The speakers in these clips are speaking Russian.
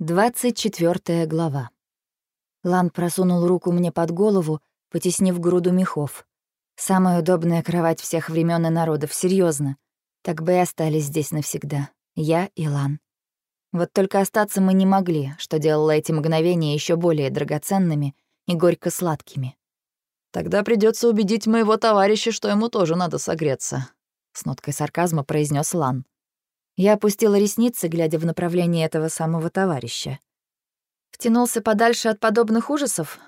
24 глава. Лан просунул руку мне под голову, потеснив груду мехов. Самая удобная кровать всех времен и народов, серьезно. Так бы и остались здесь навсегда. Я и Лан. Вот только остаться мы не могли, что делало эти мгновения еще более драгоценными и горько-сладкими. «Тогда придется убедить моего товарища, что ему тоже надо согреться», — с ноткой сарказма произнес Лан. Я опустила ресницы, глядя в направлении этого самого товарища. Втянулся подальше от подобных ужасов?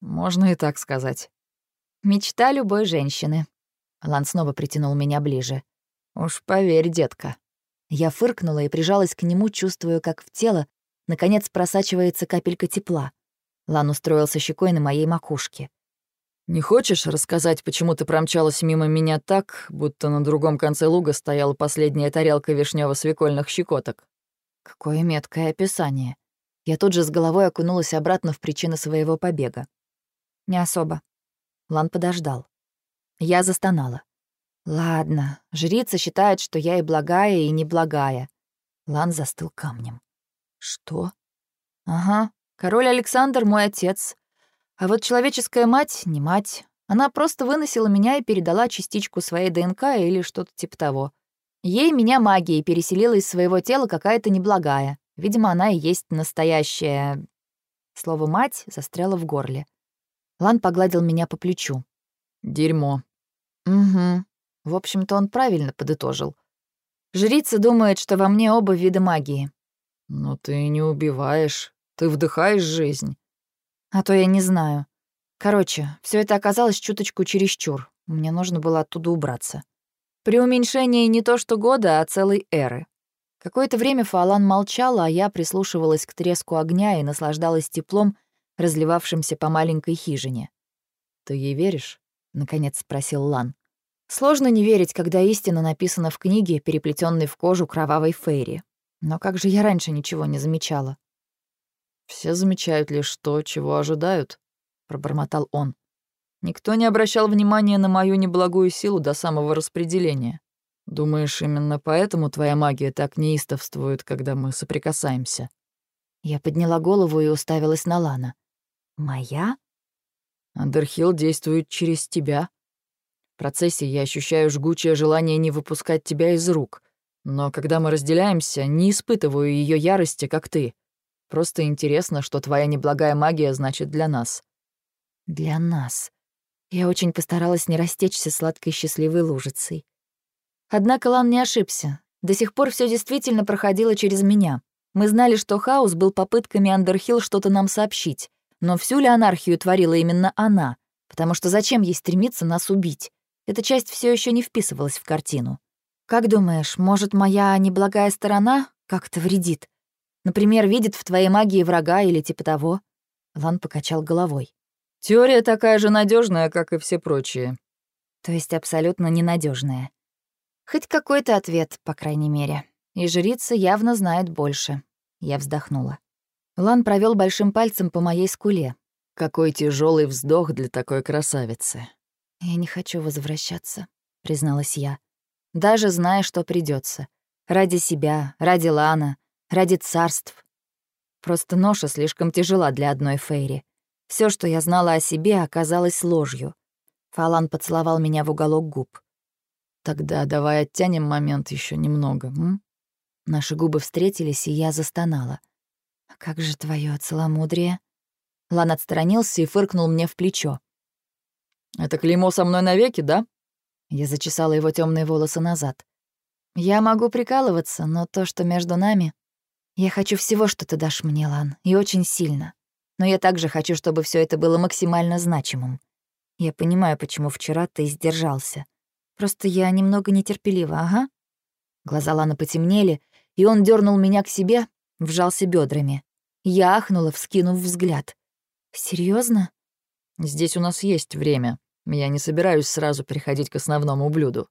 Можно и так сказать. Мечта любой женщины. Лан снова притянул меня ближе. Уж поверь, детка. Я фыркнула и прижалась к нему, чувствуя, как в тело наконец просачивается капелька тепла. Лан устроился щекой на моей макушке. «Не хочешь рассказать, почему ты промчалась мимо меня так, будто на другом конце луга стояла последняя тарелка вишнево-свекольных щекоток?» Какое меткое описание. Я тут же с головой окунулась обратно в причины своего побега. Не особо. Лан подождал. Я застонала. Ладно, жрица считает, что я и благая, и неблагая. Лан застыл камнем. Что? Ага, король Александр мой отец, а вот человеческая мать — не мать. Она просто выносила меня и передала частичку своей ДНК или что-то типа того. Ей меня магией переселила из своего тела какая-то неблагая. Видимо, она и есть настоящая... Слово «мать» застряло в горле. Лан погладил меня по плечу. «Дерьмо». «Угу». В общем-то, он правильно подытожил. Жрица думает, что во мне оба вида магии. «Но ты не убиваешь. Ты вдыхаешь жизнь. А то я не знаю. Короче, все это оказалось чуточку чересчур. Мне нужно было оттуда убраться. При уменьшении не то что года, а целой эры. Какое-то время Фалан молчала, а я прислушивалась к треску огня и наслаждалась теплом, разливавшимся по маленькой хижине. «Ты ей веришь?» — наконец спросил Лан. Сложно не верить, когда истина написана в книге, переплетенной в кожу кровавой Фейри. Но как же я раньше ничего не замечала? «Все замечают лишь то, чего ожидают», — пробормотал он. «Никто не обращал внимания на мою неблагую силу до самого распределения. Думаешь, именно поэтому твоя магия так неистовствует, когда мы соприкасаемся?» Я подняла голову и уставилась на Лана. «Моя?» «Андерхилл действует через тебя. В процессе я ощущаю жгучее желание не выпускать тебя из рук, но когда мы разделяемся, не испытываю ее ярости, как ты. Просто интересно, что твоя неблагая магия значит для нас». «Для нас». Я очень постаралась не растечься сладкой счастливой лужицей. Однако Лан не ошибся. До сих пор все действительно проходило через меня. Мы знали, что хаос был попытками Андерхилл что-то нам сообщить. Но всю ли анархию творила именно она? Потому что зачем ей стремиться нас убить? Эта часть все еще не вписывалась в картину. Как думаешь, может, моя неблагая сторона как-то вредит? Например, видит в твоей магии врага или типа того?» Лан покачал головой. «Теория такая же надежная, как и все прочие». «То есть абсолютно ненадежная. Хоть какой-то ответ, по крайней мере. И жрица явно знает больше». Я вздохнула. Лан провел большим пальцем по моей скуле. «Какой тяжелый вздох для такой красавицы». «Я не хочу возвращаться», — призналась я. «Даже зная, что придется. Ради себя, ради Лана, ради царств. Просто ноша слишком тяжела для одной Фейри. Все, что я знала о себе, оказалось ложью. Фалан поцеловал меня в уголок губ. «Тогда давай оттянем момент еще немного, м?» Наши губы встретились, и я застонала. «А как же твое целомудрие?» Лан отстранился и фыркнул мне в плечо. «Это клеймо со мной навеки, да?» Я зачесала его темные волосы назад. «Я могу прикалываться, но то, что между нами...» Я хочу всего, что ты дашь мне, Лан, и очень сильно. Но я также хочу, чтобы все это было максимально значимым. Я понимаю, почему вчера ты сдержался. Просто я немного нетерпелива, ага». Глаза Лана потемнели, и он дернул меня к себе, вжался бедрами. Я ахнула, вскинув взгляд. Серьезно? «Здесь у нас есть время. Я не собираюсь сразу переходить к основному блюду».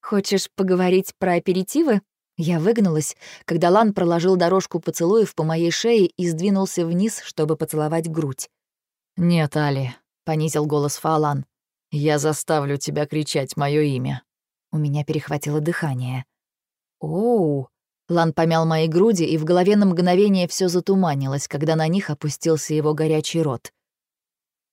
«Хочешь поговорить про аперитивы?» Я выгнулась, когда Лан проложил дорожку поцелуев по моей шее и сдвинулся вниз, чтобы поцеловать грудь. «Нет, Али», — понизил голос Фаолан. «Я заставлю тебя кричать мое имя». У меня перехватило дыхание. «Оу!» Лан помял мои груди, и в голове на мгновение все затуманилось, когда на них опустился его горячий рот.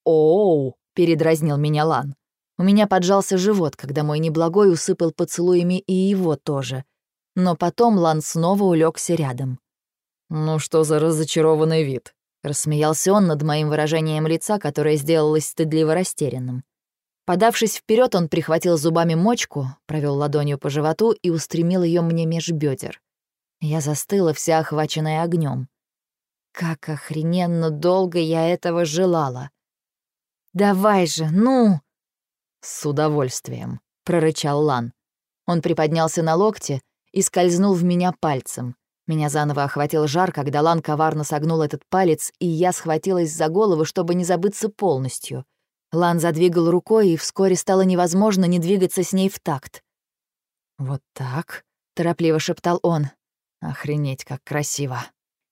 «Оу!» — передразнил меня Лан. У меня поджался живот, когда мой неблагой усыпал поцелуями и его тоже. Но потом Лан снова улегся рядом. «Ну что за разочарованный вид?» — рассмеялся он над моим выражением лица, которое сделалось стыдливо растерянным. Подавшись вперед, он прихватил зубами мочку, провел ладонью по животу и устремил ее мне меж бедер. Я застыла, вся охваченная огнем. Как охрененно долго я этого желала. «Давай же, ну!» «С удовольствием», — прорычал Лан. Он приподнялся на локте и скользнул в меня пальцем. Меня заново охватил жар, когда Лан коварно согнул этот палец, и я схватилась за голову, чтобы не забыться полностью. Лан задвигал рукой, и вскоре стало невозможно не двигаться с ней в такт. «Вот так», — торопливо шептал он. Охренеть, как красиво.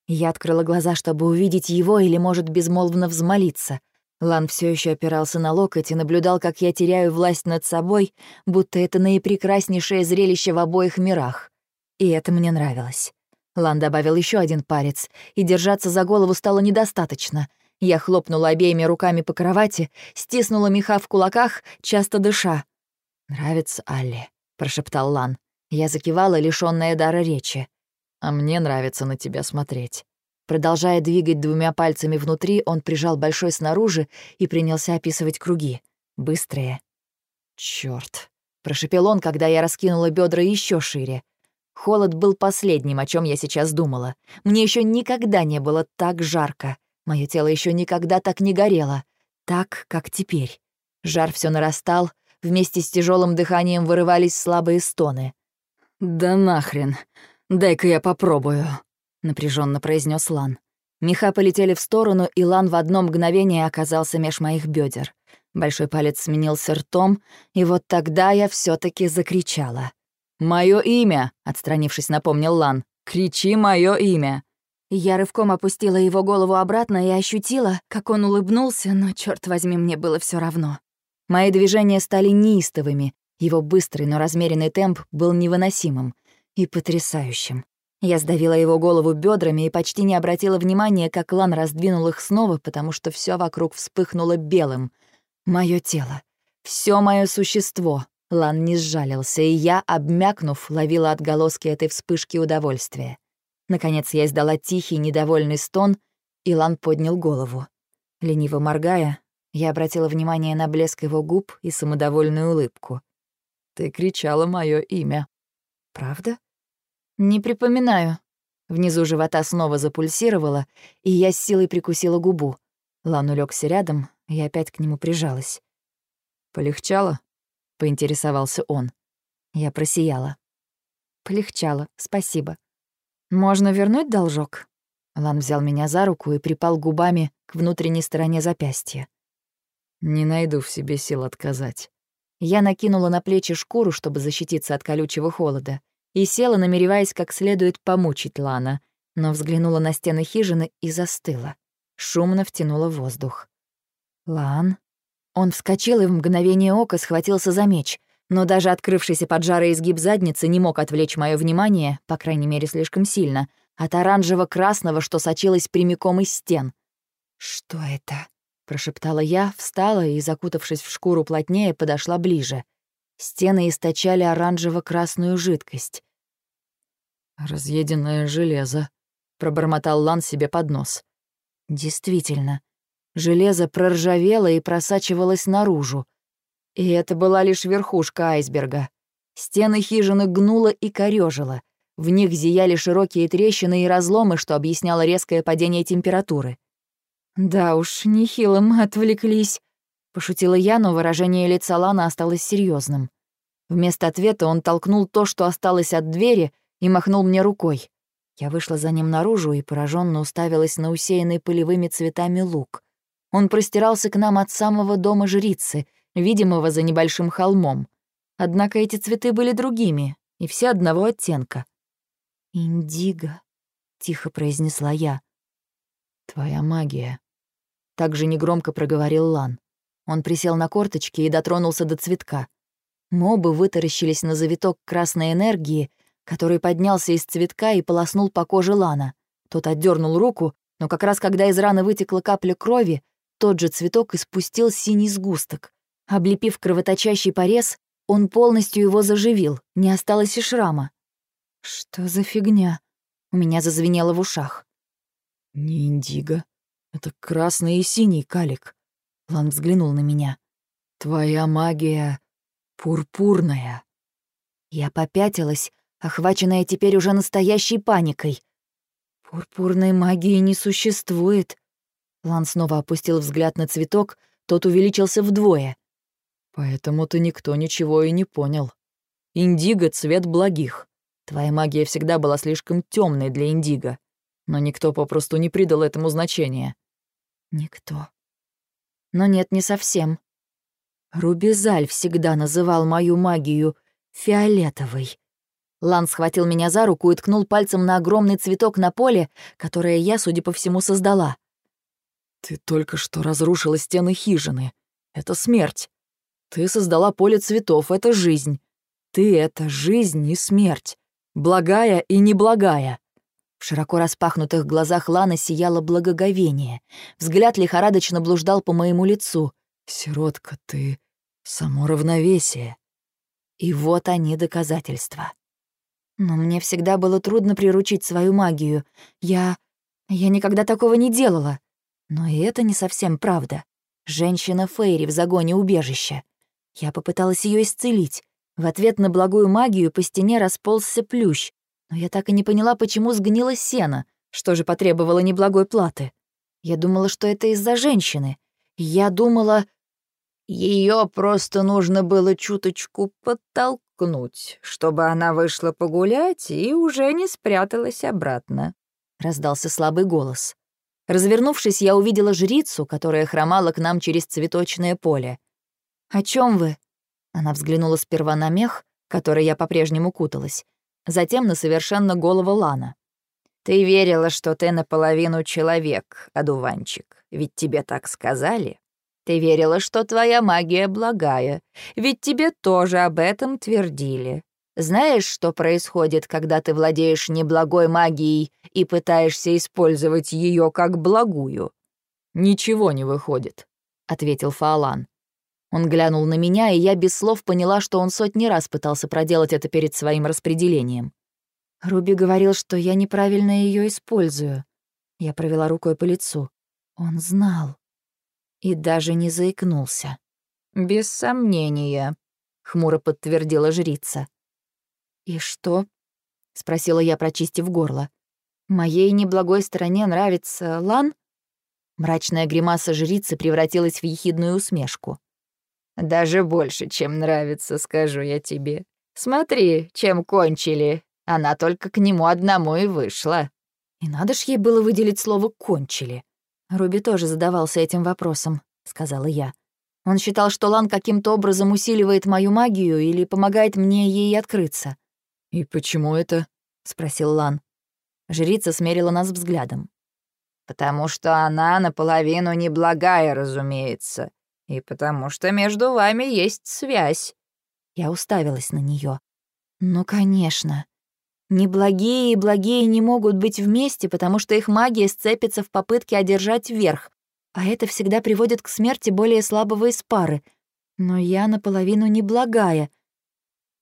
Я открыла глаза, чтобы увидеть его или, может, безмолвно взмолиться. Лан все еще опирался на локоть и наблюдал, как я теряю власть над собой, будто это наипрекраснейшее зрелище в обоих мирах. И это мне нравилось. Лан добавил еще один палец, и держаться за голову стало недостаточно. Я хлопнула обеими руками по кровати, стиснула меха в кулаках, часто дыша. «Нравится Алли», — прошептал Лан. Я закивала, лишённая дара речи. А мне нравится на тебя смотреть». Продолжая двигать двумя пальцами внутри, он прижал большой снаружи и принялся описывать круги. Быстрые. «Чёрт!» — прошепел он, когда я раскинула бедра еще шире. Холод был последним, о чем я сейчас думала. Мне еще никогда не было так жарко. Мое тело еще никогда так не горело. Так, как теперь. Жар все нарастал, вместе с тяжелым дыханием вырывались слабые стоны. «Да нахрен! «Дай-ка я попробую», — напряженно произнес Лан. Меха полетели в сторону, и Лан в одно мгновение оказался меж моих бедер. Большой палец сменился ртом, и вот тогда я все таки закричала. «Моё имя!» — отстранившись, напомнил Лан. «Кричи мое имя!» Я рывком опустила его голову обратно и ощутила, как он улыбнулся, но, черт возьми, мне было все равно. Мои движения стали неистовыми, его быстрый, но размеренный темп был невыносимым и потрясающим. Я сдавила его голову бедрами и почти не обратила внимания, как Лан раздвинул их снова, потому что все вокруг вспыхнуло белым. Мое тело, все мое существо. Лан не сжалился, и я, обмякнув, ловила отголоски этой вспышки удовольствия. Наконец я издала тихий, недовольный стон, и Лан поднял голову. Лениво моргая, я обратила внимание на блеск его губ и самодовольную улыбку. «Ты кричала мое имя». «Правда?» «Не припоминаю». Внизу живота снова запульсировало, и я с силой прикусила губу. Лан улегся рядом, и опять к нему прижалась. «Полегчало?» — поинтересовался он. Я просияла. «Полегчало, спасибо. Можно вернуть должок?» Лан взял меня за руку и припал губами к внутренней стороне запястья. «Не найду в себе сил отказать». Я накинула на плечи шкуру, чтобы защититься от колючего холода, и села, намереваясь как следует помучить Лана, но взглянула на стены хижины и застыла. Шумно втянула воздух. «Лан?» Он вскочил и в мгновение ока схватился за меч, но даже открывшийся под жарой изгиб задницы не мог отвлечь мое внимание, по крайней мере, слишком сильно, от оранжево-красного, что сочилось прямиком из стен. «Что это?» — прошептала я, встала и, закутавшись в шкуру плотнее, подошла ближе. Стены источали оранжево-красную жидкость. «Разъеденное железо», — пробормотал Лан себе под нос. Действительно, железо проржавело и просачивалось наружу. И это была лишь верхушка айсберга. Стены хижины гнуло и корёжило. В них зияли широкие трещины и разломы, что объясняло резкое падение температуры. «Да уж, нехило мы отвлеклись», — пошутила я, но выражение лица Лана осталось серьезным. Вместо ответа он толкнул то, что осталось от двери, и махнул мне рукой. Я вышла за ним наружу и пораженно уставилась на усеянный полевыми цветами луг. Он простирался к нам от самого дома жрицы, видимого за небольшим холмом. Однако эти цветы были другими, и все одного оттенка. «Индиго», — тихо произнесла я. «Твоя магия», — также негромко проговорил Лан. Он присел на корточки и дотронулся до цветка. Мы оба вытаращились на завиток красной энергии, который поднялся из цветка и полоснул по коже Лана. Тот отдернул руку, но как раз когда из раны вытекла капля крови, тот же цветок испустил синий сгусток. Облепив кровоточащий порез, он полностью его заживил, не осталось и шрама. «Что за фигня?» У меня зазвенело в ушах. «Не индиго. Это красный и синий калик». Лан взглянул на меня. «Твоя магия пурпурная». Я попятилась, охваченная теперь уже настоящей паникой. «Пурпурной магии не существует». Лан снова опустил взгляд на цветок, тот увеличился вдвое. «Поэтому-то никто ничего и не понял. Индиго — цвет благих. Твоя магия всегда была слишком темной для индиго, но никто попросту не придал этому значения». «Никто. Но нет, не совсем. Рубизаль всегда называл мою магию фиолетовой. Лан схватил меня за руку и ткнул пальцем на огромный цветок на поле, которое я, судя по всему, создала. «Ты только что разрушила стены хижины. Это смерть. Ты создала поле цветов, это жизнь. Ты — это жизнь и смерть. Благая и неблагая». В широко распахнутых глазах Лана сияло благоговение. Взгляд лихорадочно блуждал по моему лицу. «Сиротка, ты — само равновесие». И вот они доказательства. Но мне всегда было трудно приручить свою магию. Я... я никогда такого не делала. Но и это не совсем правда. Женщина Фейри в загоне убежища. Я попыталась ее исцелить. В ответ на благую магию по стене расползся плющ. Но я так и не поняла, почему сгнило сено, что же потребовало неблагой платы. Я думала, что это из-за женщины. Я думала... Ее просто нужно было чуточку подтолкнуть, чтобы она вышла погулять и уже не спряталась обратно. Раздался слабый голос. Развернувшись, я увидела жрицу, которая хромала к нам через цветочное поле. «О чем вы?» Она взглянула сперва на мех, который я по-прежнему куталась, затем на совершенно голову Лана. «Ты верила, что ты наполовину человек, одуванчик, ведь тебе так сказали?» Ты верила, что твоя магия благая, ведь тебе тоже об этом твердили. Знаешь, что происходит, когда ты владеешь неблагой магией и пытаешься использовать ее как благую?» «Ничего не выходит», — ответил Фаолан. Он глянул на меня, и я без слов поняла, что он сотни раз пытался проделать это перед своим распределением. Руби говорил, что я неправильно ее использую. Я провела рукой по лицу. Он знал и даже не заикнулся. «Без сомнения», — хмуро подтвердила жрица. «И что?» — спросила я, прочистив горло. «Моей неблагой стороне нравится Лан?» Мрачная гримаса жрицы превратилась в ехидную усмешку. «Даже больше, чем нравится, скажу я тебе. Смотри, чем кончили. Она только к нему одному и вышла». И надо ж ей было выделить слово «кончили». Руби тоже задавался этим вопросом, сказала я. Он считал, что Лан каким-то образом усиливает мою магию или помогает мне ей открыться. «И почему это?» — спросил Лан. Жрица смерила нас взглядом. «Потому что она наполовину неблагая, разумеется, и потому что между вами есть связь». Я уставилась на нее. «Ну, конечно. Неблагие и благие не могут быть вместе, потому что их магия сцепится в попытке одержать верх, а это всегда приводит к смерти более слабого из пары. Но я наполовину неблагая.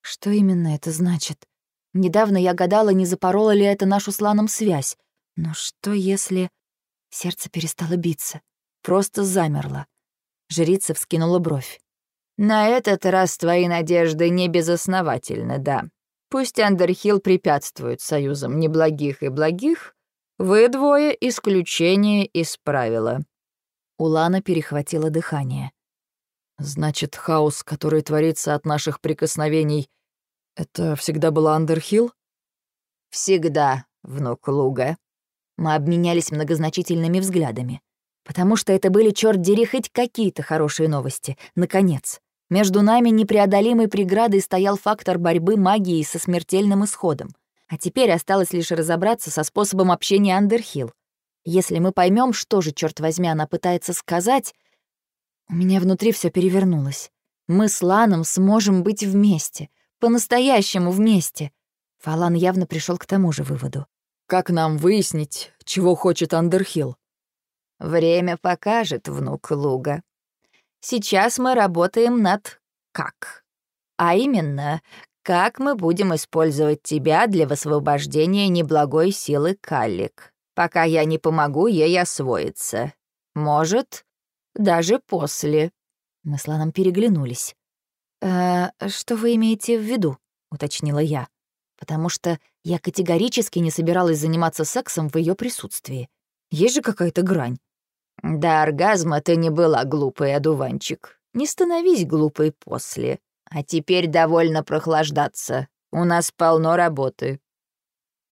Что именно это значит? Недавно я гадала, не запорола ли это нашу с Ланом связь. Но что если... Сердце перестало биться. Просто замерло. Жрица вскинула бровь. «На этот раз твои надежды не безосновательны, да. Пусть Андерхилл препятствует союзам неблагих и благих, вы двое исключение из правила». У Лана перехватило дыхание. «Значит, хаос, который творится от наших прикосновений, это всегда была Андерхилл?» «Всегда, внук Луга». Мы обменялись многозначительными взглядами. Потому что это были, черт дери, хоть какие-то хорошие новости. Наконец. Между нами непреодолимой преградой стоял фактор борьбы магии со смертельным исходом. А теперь осталось лишь разобраться со способом общения Андерхилл. Если мы поймем, что же, черт возьми, она пытается сказать... У меня внутри все перевернулось. Мы с Ланом сможем быть вместе. По-настоящему вместе. Фалан явно пришел к тому же выводу. «Как нам выяснить, чего хочет Андерхилл?» «Время покажет, внук Луга. Сейчас мы работаем над «как». А именно, как мы будем использовать тебя для высвобождения неблагой силы Каллик, пока я не помогу ей освоиться. Может, даже после». Мы с Ланом переглянулись. «Э, «Что вы имеете в виду?» — уточнила я. Потому что я категорически не собиралась заниматься сексом в ее присутствии. Есть же какая-то грань. До оргазма ты не была глупый, одуванчик. Не становись глупой после. А теперь довольно прохлаждаться. У нас полно работы.